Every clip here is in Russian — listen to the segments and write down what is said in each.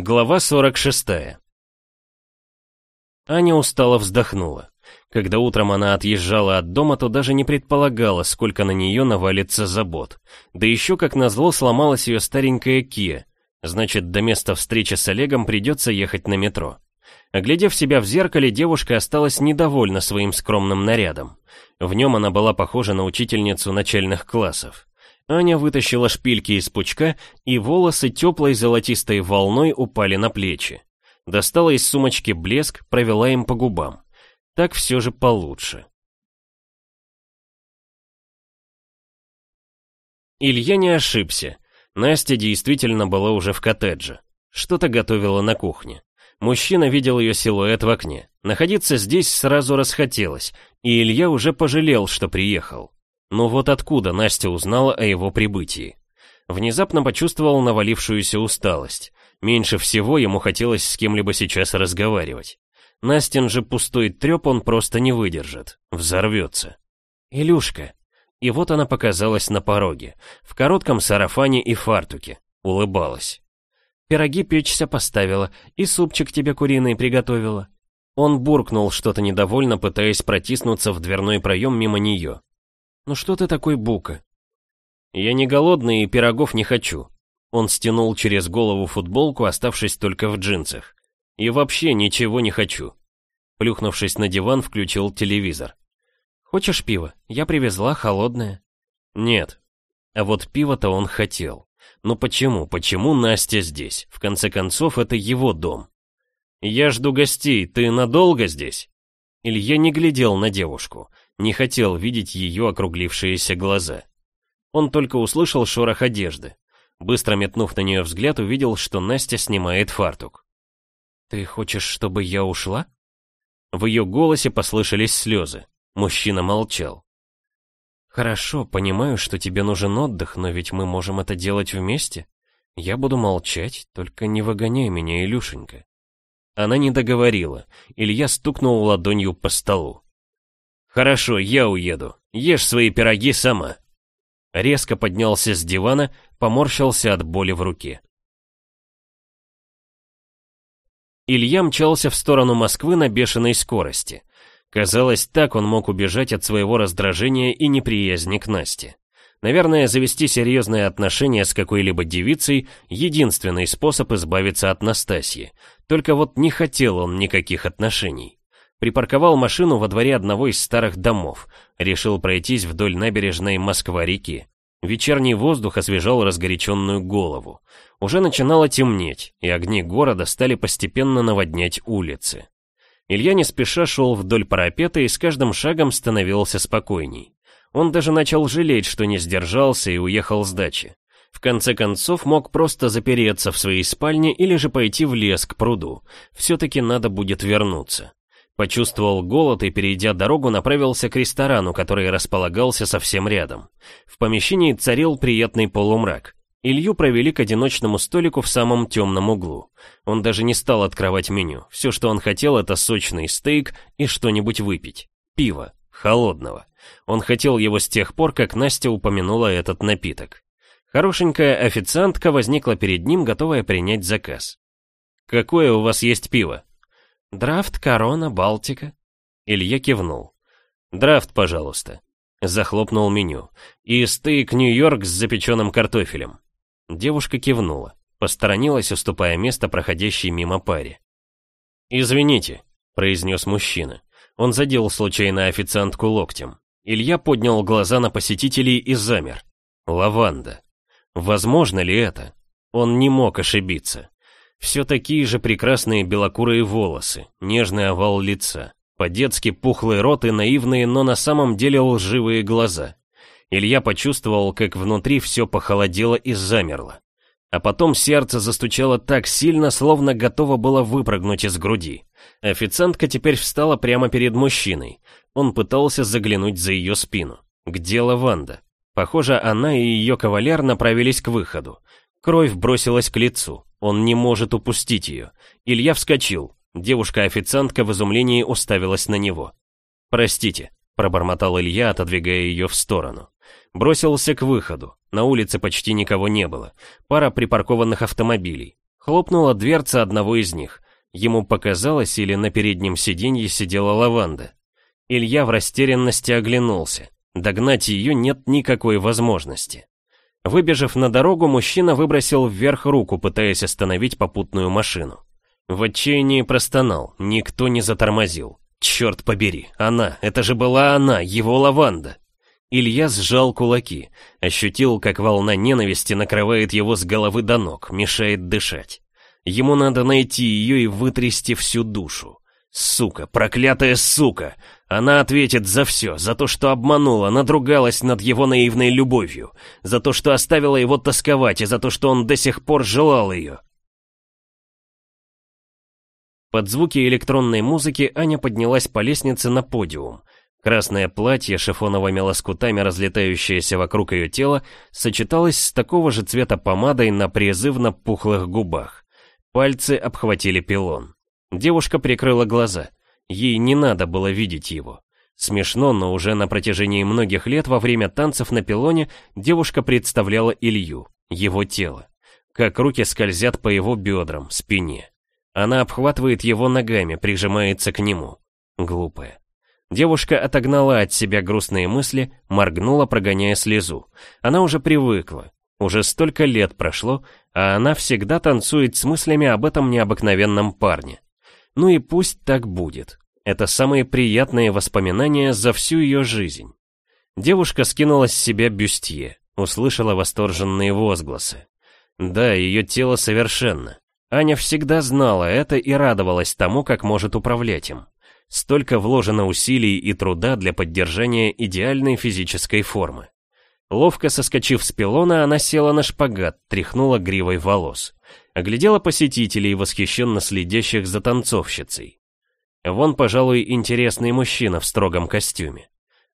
Глава 46. Аня устало вздохнула. Когда утром она отъезжала от дома, то даже не предполагала, сколько на нее навалится забот. Да еще, как назло, сломалась ее старенькая Кия. Значит, до места встречи с Олегом придется ехать на метро. Оглядев себя в зеркале, девушка осталась недовольна своим скромным нарядом. В нем она была похожа на учительницу начальных классов. Аня вытащила шпильки из пучка, и волосы теплой золотистой волной упали на плечи. Достала из сумочки блеск, провела им по губам. Так все же получше. Илья не ошибся. Настя действительно была уже в коттедже. Что-то готовила на кухне. Мужчина видел ее силуэт в окне. Находиться здесь сразу расхотелось, и Илья уже пожалел, что приехал. Но вот откуда Настя узнала о его прибытии? Внезапно почувствовал навалившуюся усталость. Меньше всего ему хотелось с кем-либо сейчас разговаривать. Настин же пустой треп он просто не выдержит, взорвется. «Илюшка!» И вот она показалась на пороге, в коротком сарафане и фартуке, улыбалась. «Пироги печься поставила, и супчик тебе куриный приготовила». Он буркнул что-то недовольно, пытаясь протиснуться в дверной проем мимо нее. «Ну что ты такой бука?» «Я не голодный и пирогов не хочу». Он стянул через голову футболку, оставшись только в джинсах. «И вообще ничего не хочу». Плюхнувшись на диван, включил телевизор. «Хочешь пиво? Я привезла холодное». «Нет». А вот пиво-то он хотел. Но почему, почему Настя здесь? В конце концов, это его дом. «Я жду гостей, ты надолго здесь?» Илья не глядел на девушку не хотел видеть ее округлившиеся глаза. Он только услышал шорох одежды. Быстро метнув на нее взгляд, увидел, что Настя снимает фартук. «Ты хочешь, чтобы я ушла?» В ее голосе послышались слезы. Мужчина молчал. «Хорошо, понимаю, что тебе нужен отдых, но ведь мы можем это делать вместе. Я буду молчать, только не выгоняй меня, Илюшенька». Она не договорила. Илья стукнул ладонью по столу. «Хорошо, я уеду. Ешь свои пироги сама». Резко поднялся с дивана, поморщился от боли в руке. Илья мчался в сторону Москвы на бешеной скорости. Казалось, так он мог убежать от своего раздражения и неприязни к Насте. Наверное, завести серьезные отношения с какой-либо девицей — единственный способ избавиться от Настасьи. Только вот не хотел он никаких отношений. Припарковал машину во дворе одного из старых домов. Решил пройтись вдоль набережной Москва-реки. Вечерний воздух освежал разгоряченную голову. Уже начинало темнеть, и огни города стали постепенно наводнять улицы. Илья не спеша шел вдоль парапета и с каждым шагом становился спокойней. Он даже начал жалеть, что не сдержался и уехал с дачи. В конце концов, мог просто запереться в своей спальне или же пойти в лес к пруду. Все-таки надо будет вернуться. Почувствовал голод и, перейдя дорогу, направился к ресторану, который располагался совсем рядом. В помещении царил приятный полумрак. Илью провели к одиночному столику в самом темном углу. Он даже не стал открывать меню. Все, что он хотел, это сочный стейк и что-нибудь выпить. Пиво. Холодного. Он хотел его с тех пор, как Настя упомянула этот напиток. Хорошенькая официантка возникла перед ним, готовая принять заказ. «Какое у вас есть пиво?» «Драфт, корона, Балтика». Илья кивнул. «Драфт, пожалуйста». Захлопнул меню. «И стейк Нью-Йорк с запеченным картофелем». Девушка кивнула. Посторонилась, уступая место проходящей мимо паре. «Извините», — произнес мужчина. Он задел случайно официантку локтем. Илья поднял глаза на посетителей и замер. Лаванда. Возможно ли это? Он не мог ошибиться. Все такие же прекрасные белокурые волосы, нежный овал лица, по-детски пухлый рот и наивные, но на самом деле лживые глаза. Илья почувствовал, как внутри все похолодело и замерло. А потом сердце застучало так сильно, словно готово было выпрыгнуть из груди. Официантка теперь встала прямо перед мужчиной. Он пытался заглянуть за ее спину. Где лаванда? Похоже, она и ее кавалер направились к выходу. Кровь бросилась к лицу. Он не может упустить ее. Илья вскочил. Девушка-официантка в изумлении уставилась на него. «Простите», — пробормотал Илья, отодвигая ее в сторону. Бросился к выходу. На улице почти никого не было. Пара припаркованных автомобилей. Хлопнула дверца одного из них. Ему показалось, или на переднем сиденье сидела лаванда. Илья в растерянности оглянулся. Догнать ее нет никакой возможности. Выбежав на дорогу, мужчина выбросил вверх руку, пытаясь остановить попутную машину. В отчаянии простонал, никто не затормозил. Черт побери, она, это же была она, его лаванда. Илья сжал кулаки, ощутил, как волна ненависти накрывает его с головы до ног, мешает дышать. Ему надо найти ее и вытрясти всю душу. Сука, проклятая сука! Она ответит за все, за то, что обманула, надругалась над его наивной любовью, за то, что оставила его тосковать и за то, что он до сих пор желал ее. Под звуки электронной музыки Аня поднялась по лестнице на подиум. Красное платье, шифоновыми лоскутами разлетающееся вокруг ее тела, сочеталось с такого же цвета помадой на призывно пухлых губах. Пальцы обхватили пилон. Девушка прикрыла глаза. Ей не надо было видеть его. Смешно, но уже на протяжении многих лет во время танцев на пилоне девушка представляла Илью, его тело. Как руки скользят по его бедрам, спине. Она обхватывает его ногами, прижимается к нему. Глупая. Девушка отогнала от себя грустные мысли, моргнула, прогоняя слезу. Она уже привыкла. Уже столько лет прошло, а она всегда танцует с мыслями об этом необыкновенном парне. Ну и пусть так будет. Это самые приятные воспоминания за всю ее жизнь. Девушка скинула с себя бюстье, услышала восторженные возгласы. Да, ее тело совершенно. Аня всегда знала это и радовалась тому, как может управлять им. Столько вложено усилий и труда для поддержания идеальной физической формы. Ловко соскочив с пилона, она села на шпагат, тряхнула гривой волос. Оглядела посетителей, восхищенно следящих за танцовщицей. Вон, пожалуй, интересный мужчина в строгом костюме.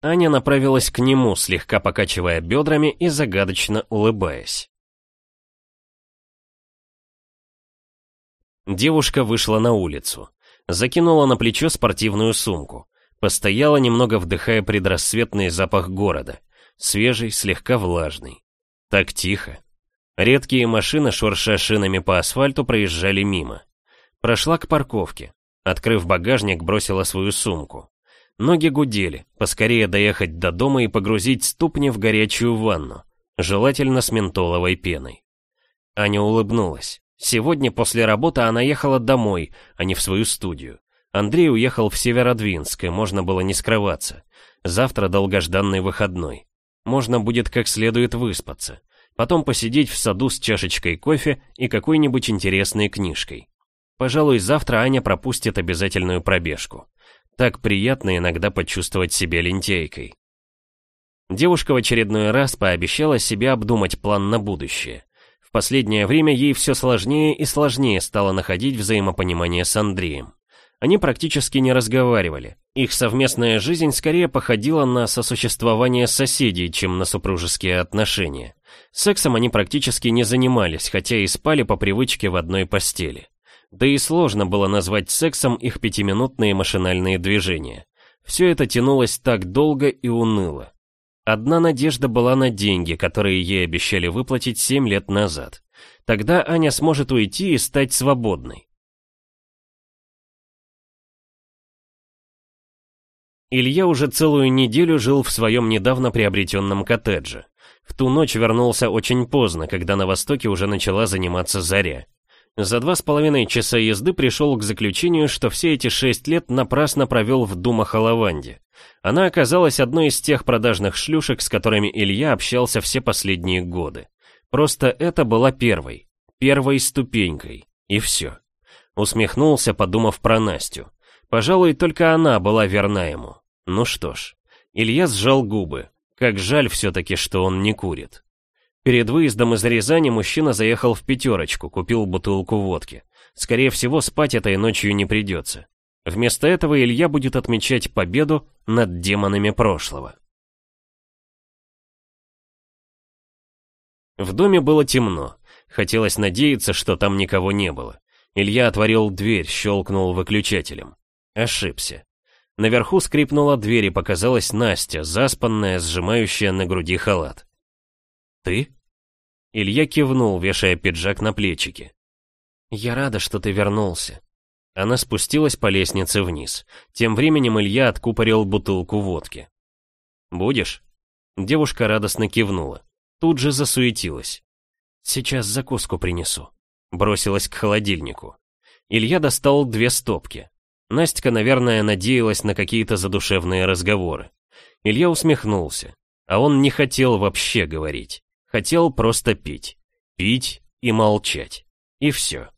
Аня направилась к нему, слегка покачивая бедрами и загадочно улыбаясь. Девушка вышла на улицу. Закинула на плечо спортивную сумку. Постояла, немного вдыхая предрассветный запах города. Свежий, слегка влажный. Так тихо. Редкие машины, шурша шинами по асфальту, проезжали мимо. Прошла к парковке. Открыв багажник, бросила свою сумку. Ноги гудели, поскорее доехать до дома и погрузить ступни в горячую ванну, желательно с ментоловой пеной. Аня улыбнулась. Сегодня после работы она ехала домой, а не в свою студию. Андрей уехал в Северодвинск, и можно было не скрываться. Завтра долгожданный выходной. Можно будет как следует выспаться. Потом посидеть в саду с чашечкой кофе и какой-нибудь интересной книжкой. Пожалуй, завтра Аня пропустит обязательную пробежку. Так приятно иногда почувствовать себя лентяйкой. Девушка в очередной раз пообещала себе обдумать план на будущее. В последнее время ей все сложнее и сложнее стало находить взаимопонимание с Андреем. Они практически не разговаривали. Их совместная жизнь скорее походила на сосуществование соседей, чем на супружеские отношения. Сексом они практически не занимались, хотя и спали по привычке в одной постели. Да и сложно было назвать сексом их пятиминутные машинальные движения. Все это тянулось так долго и уныло. Одна надежда была на деньги, которые ей обещали выплатить 7 лет назад. Тогда Аня сможет уйти и стать свободной. Илья уже целую неделю жил в своем недавно приобретенном коттедже. В ту ночь вернулся очень поздно, когда на востоке уже начала заниматься заря. За два с половиной часа езды пришел к заключению, что все эти шесть лет напрасно провел в думах о лаванде. Она оказалась одной из тех продажных шлюшек, с которыми Илья общался все последние годы. Просто это была первой, первой ступенькой, и все. Усмехнулся, подумав про Настю. Пожалуй, только она была верна ему. Ну что ж, Илья сжал губы. Как жаль все-таки, что он не курит. Перед выездом из Рязани мужчина заехал в пятерочку, купил бутылку водки. Скорее всего, спать этой ночью не придется. Вместо этого Илья будет отмечать победу над демонами прошлого. В доме было темно. Хотелось надеяться, что там никого не было. Илья отворил дверь, щелкнул выключателем. Ошибся. Наверху скрипнула дверь и показалась Настя, заспанная, сжимающая на груди халат. «Ты?» Илья кивнул, вешая пиджак на плечики. «Я рада, что ты вернулся». Она спустилась по лестнице вниз. Тем временем Илья откупорил бутылку водки. «Будешь?» Девушка радостно кивнула. Тут же засуетилась. «Сейчас закуску принесу». Бросилась к холодильнику. Илья достал две стопки. Настя, наверное, надеялась на какие-то задушевные разговоры. Илья усмехнулся. А он не хотел вообще говорить. Хотел просто пить. Пить и молчать. И все.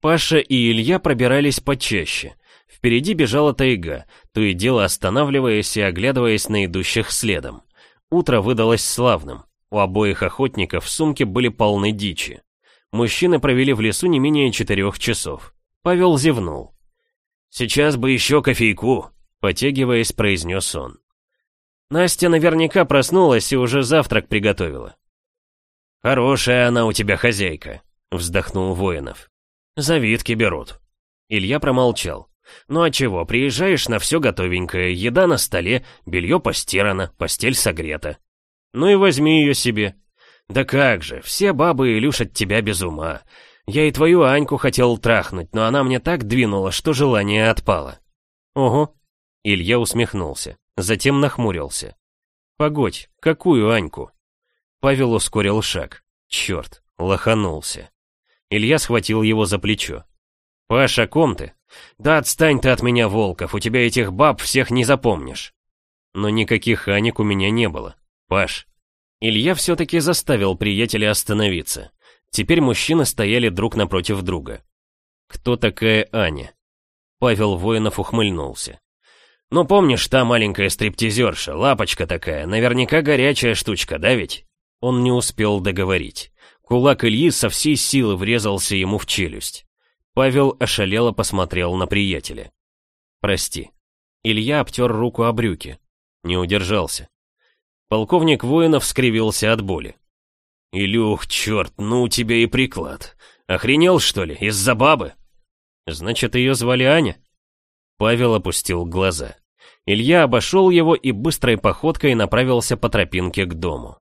Паша и Илья пробирались почаще. Впереди бежала тайга, то и дело останавливаясь и оглядываясь на идущих следом. Утро выдалось славным. У обоих охотников сумки были полны дичи. Мужчины провели в лесу не менее четырех часов. Павел зевнул. «Сейчас бы еще кофейку», — потягиваясь, произнес он. Настя наверняка проснулась и уже завтрак приготовила. «Хорошая она у тебя хозяйка», — вздохнул Воинов. «Завидки берут». Илья промолчал. «Ну а чего, приезжаешь на все готовенькое, еда на столе, белье постирано, постель согрета. Ну и возьми ее себе. Да как же, все бабы илюшат тебя без ума. Я и твою Аньку хотел трахнуть, но она мне так двинула, что желание отпало». «Ого». Илья усмехнулся, затем нахмурился. «Погодь, какую Аньку?» Павел ускорил шаг. Черт, лоханулся. Илья схватил его за плечо. «Паша, ком ты? Да отстань ты от меня, Волков, у тебя этих баб всех не запомнишь». Но никаких Аник у меня не было. Паш. Илья все-таки заставил приятеля остановиться. Теперь мужчины стояли друг напротив друга. «Кто такая Аня?» Павел Воинов ухмыльнулся. «Ну помнишь, та маленькая стриптизерша, лапочка такая, наверняка горячая штучка, да ведь?» Он не успел договорить. Кулак Ильи со всей силы врезался ему в челюсть. Павел ошалело посмотрел на приятеля. «Прости». Илья обтер руку о брюки. Не удержался. Полковник воинов скривился от боли. «Илюх, черт, ну у тебя и приклад. Охренел, что ли, из-за бабы?» «Значит, ее звали Аня?» Павел опустил глаза. Илья обошел его и быстрой походкой направился по тропинке к дому.